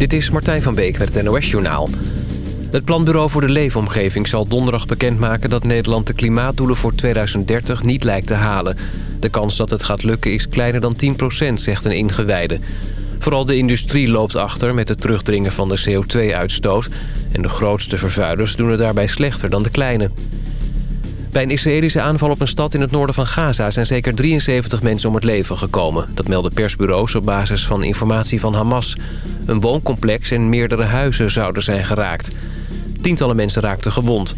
Dit is Martijn van Beek met het NOS-journaal. Het Planbureau voor de Leefomgeving zal donderdag bekendmaken... dat Nederland de klimaatdoelen voor 2030 niet lijkt te halen. De kans dat het gaat lukken is kleiner dan 10% zegt een ingewijde. Vooral de industrie loopt achter met het terugdringen van de CO2-uitstoot... en de grootste vervuilers doen het daarbij slechter dan de kleine. Bij een Israëlische aanval op een stad in het noorden van Gaza... zijn zeker 73 mensen om het leven gekomen. Dat melden persbureaus op basis van informatie van Hamas. Een wooncomplex en meerdere huizen zouden zijn geraakt. Tientallen mensen raakten gewond.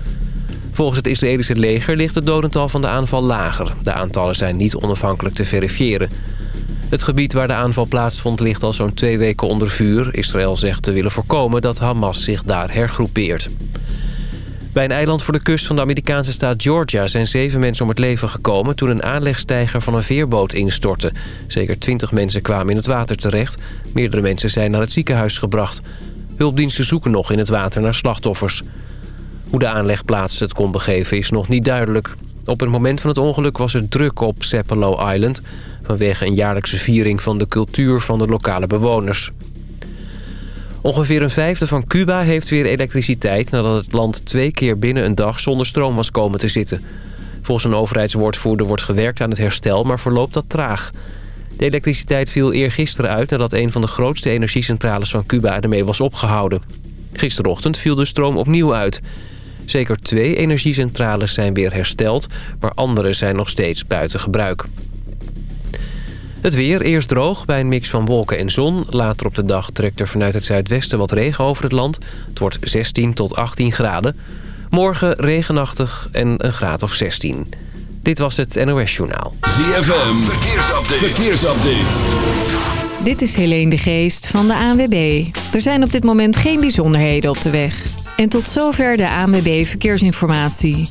Volgens het Israëlische leger ligt het dodental van de aanval lager. De aantallen zijn niet onafhankelijk te verifiëren. Het gebied waar de aanval plaatsvond ligt al zo'n twee weken onder vuur. Israël zegt te willen voorkomen dat Hamas zich daar hergroepeert. Bij een eiland voor de kust van de Amerikaanse staat Georgia... zijn zeven mensen om het leven gekomen... toen een aanlegstijger van een veerboot instortte. Zeker twintig mensen kwamen in het water terecht. Meerdere mensen zijn naar het ziekenhuis gebracht. Hulpdiensten zoeken nog in het water naar slachtoffers. Hoe de aanlegplaats het kon begeven is nog niet duidelijk. Op het moment van het ongeluk was het druk op Sepalo Island... vanwege een jaarlijkse viering van de cultuur van de lokale bewoners. Ongeveer een vijfde van Cuba heeft weer elektriciteit... nadat het land twee keer binnen een dag zonder stroom was komen te zitten. Volgens een overheidswoordvoerder wordt gewerkt aan het herstel... maar verloopt dat traag. De elektriciteit viel eergisteren uit... nadat een van de grootste energiecentrales van Cuba ermee was opgehouden. Gisterochtend viel de stroom opnieuw uit. Zeker twee energiecentrales zijn weer hersteld... maar andere zijn nog steeds buiten gebruik. Het weer, eerst droog bij een mix van wolken en zon. Later op de dag trekt er vanuit het zuidwesten wat regen over het land. Het wordt 16 tot 18 graden. Morgen regenachtig en een graad of 16. Dit was het NOS Journaal. ZFM, verkeersupdate. verkeersupdate. Dit is Helene de Geest van de ANWB. Er zijn op dit moment geen bijzonderheden op de weg. En tot zover de ANWB Verkeersinformatie.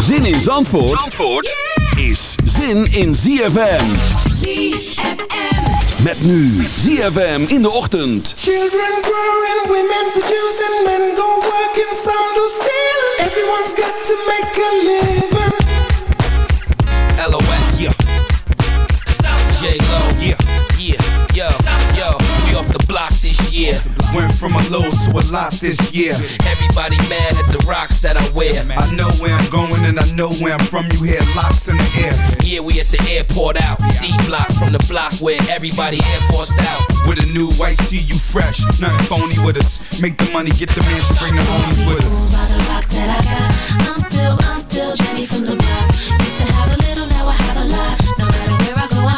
Zin in Zandvoort, Zandvoort is zin in ZFM. ZFM. Met nu ZFM in de ochtend. Children growing, women producing, men go working, some do stealing. Everyone's got to make a living. LOX, yeah. J-Lo, yeah, yeah, yo, yo. Off the block this year. Went from a low to a lot this year. Everybody mad at the rocks that I wear. I know where I'm going and I know where I'm from. You hear locks in the air. Yeah, we at the airport out. D block from the block where everybody air forced out. With a new white tee, you fresh. Nothing phony with us. Make the money, get the mansion, bring the homies with us. The rocks that I got, I'm still, I'm still Jenny from the block. Used to have a little, now I have a lot. No matter where I go, I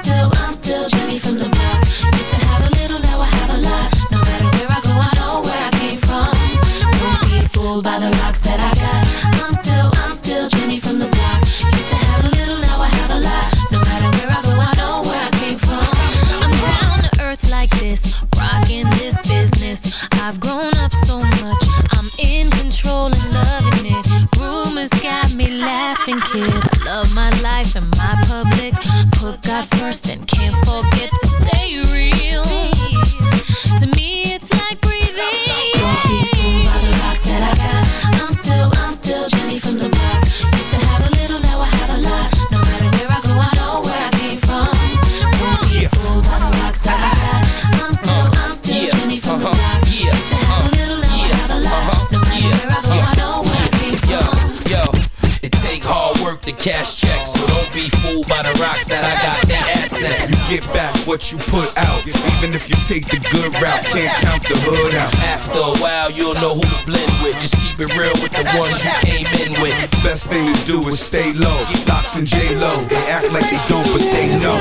ones you came in with. Best thing to do is stay low. LOX and J-Lo, they act like they don't, but they know.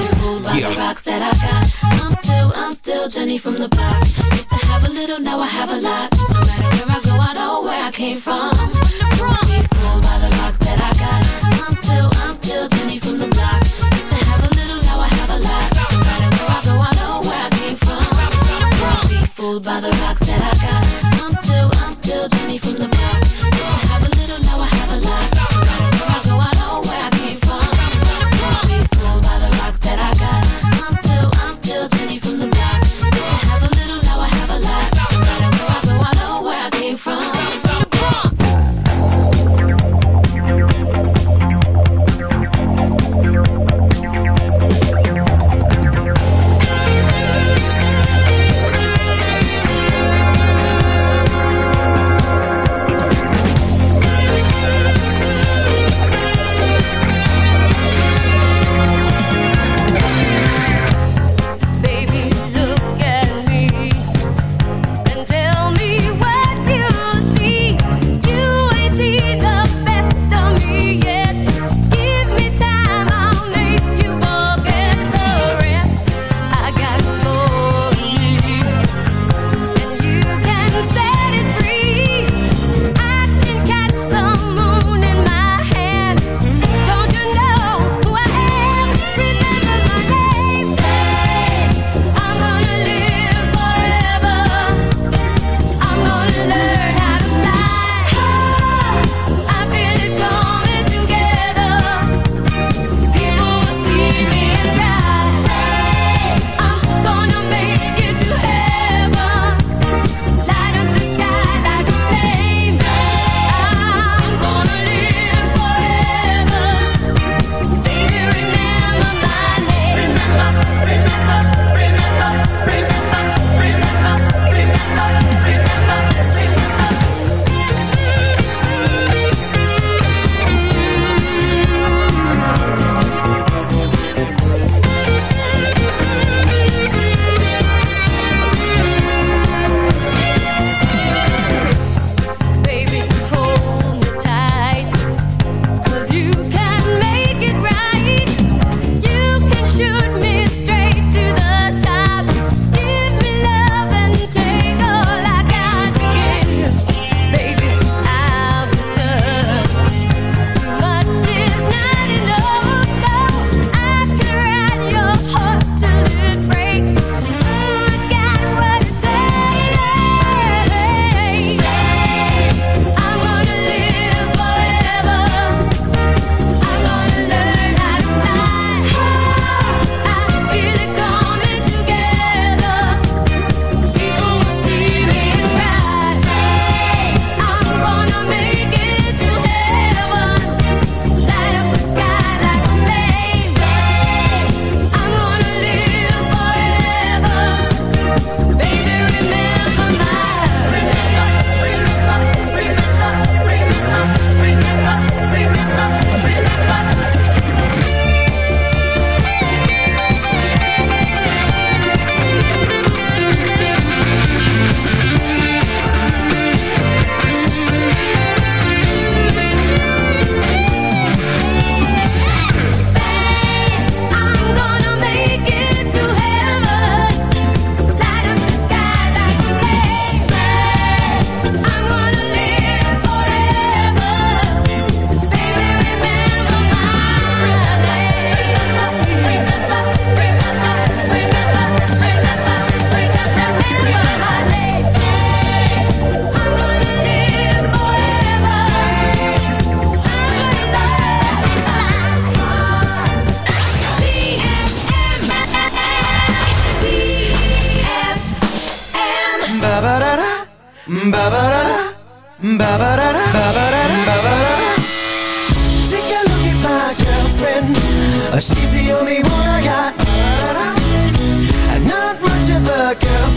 Yeah. Rocks that I got. I'm still, I'm still Jenny from the block. Used to have a little, now I have a lot. I'm still, I'm still Jenny from the block. Used to have a little, now I have a lot.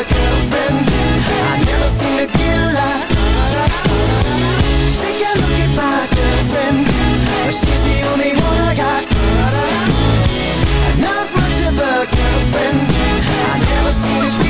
A girlfriend. I never seem to get a. Take a look at my girlfriend. She's the only one I got. Not much of a girlfriend. I never seem to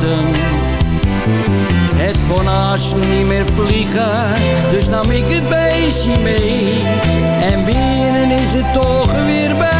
wachten. Het kon niet meer vliegen, dus nam ik het beestje mee. En binnen is het toch weer bij.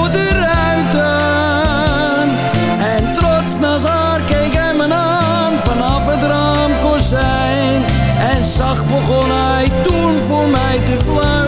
begon hij toen voor mij te vlaan.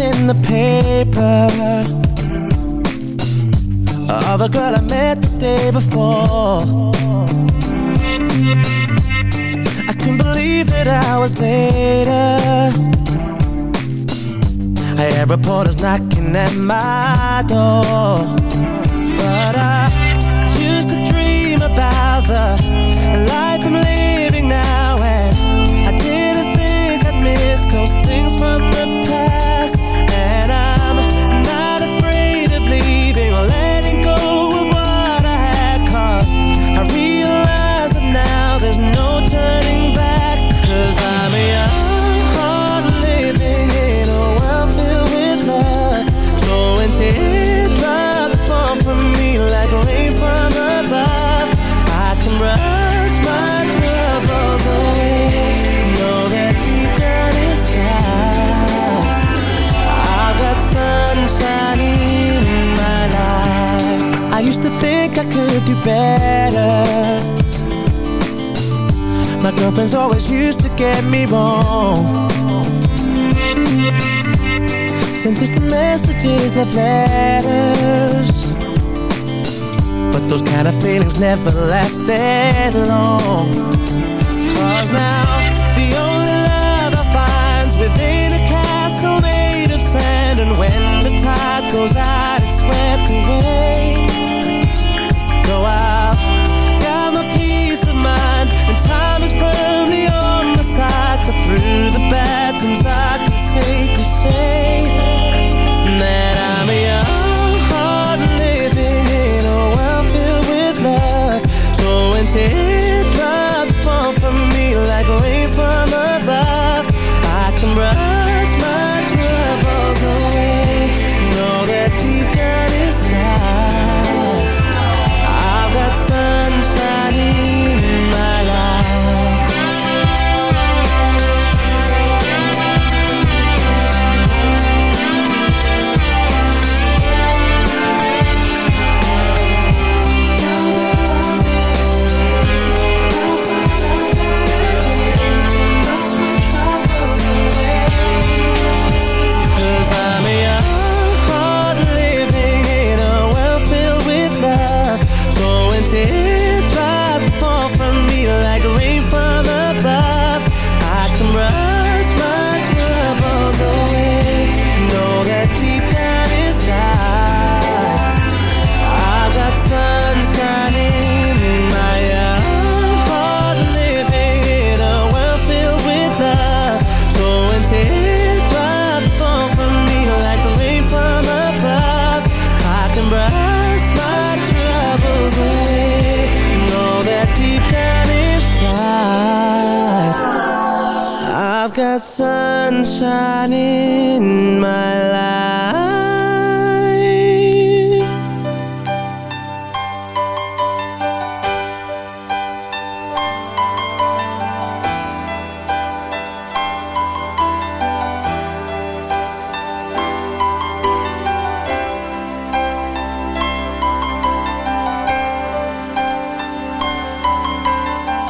in the paper. Of a girl I met the day before. I couldn't believe that hours later. I had reporters knocking at my door. But I used to dream about the life I'm living now. And I didn't think I'd miss those things from the could do better. My girlfriend's always used to get me wrong. Sent us the messages, love letters. But those kind of feelings never last that long. Cause now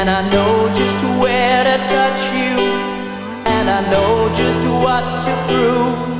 And I know just where to touch you. And I know just what to prove.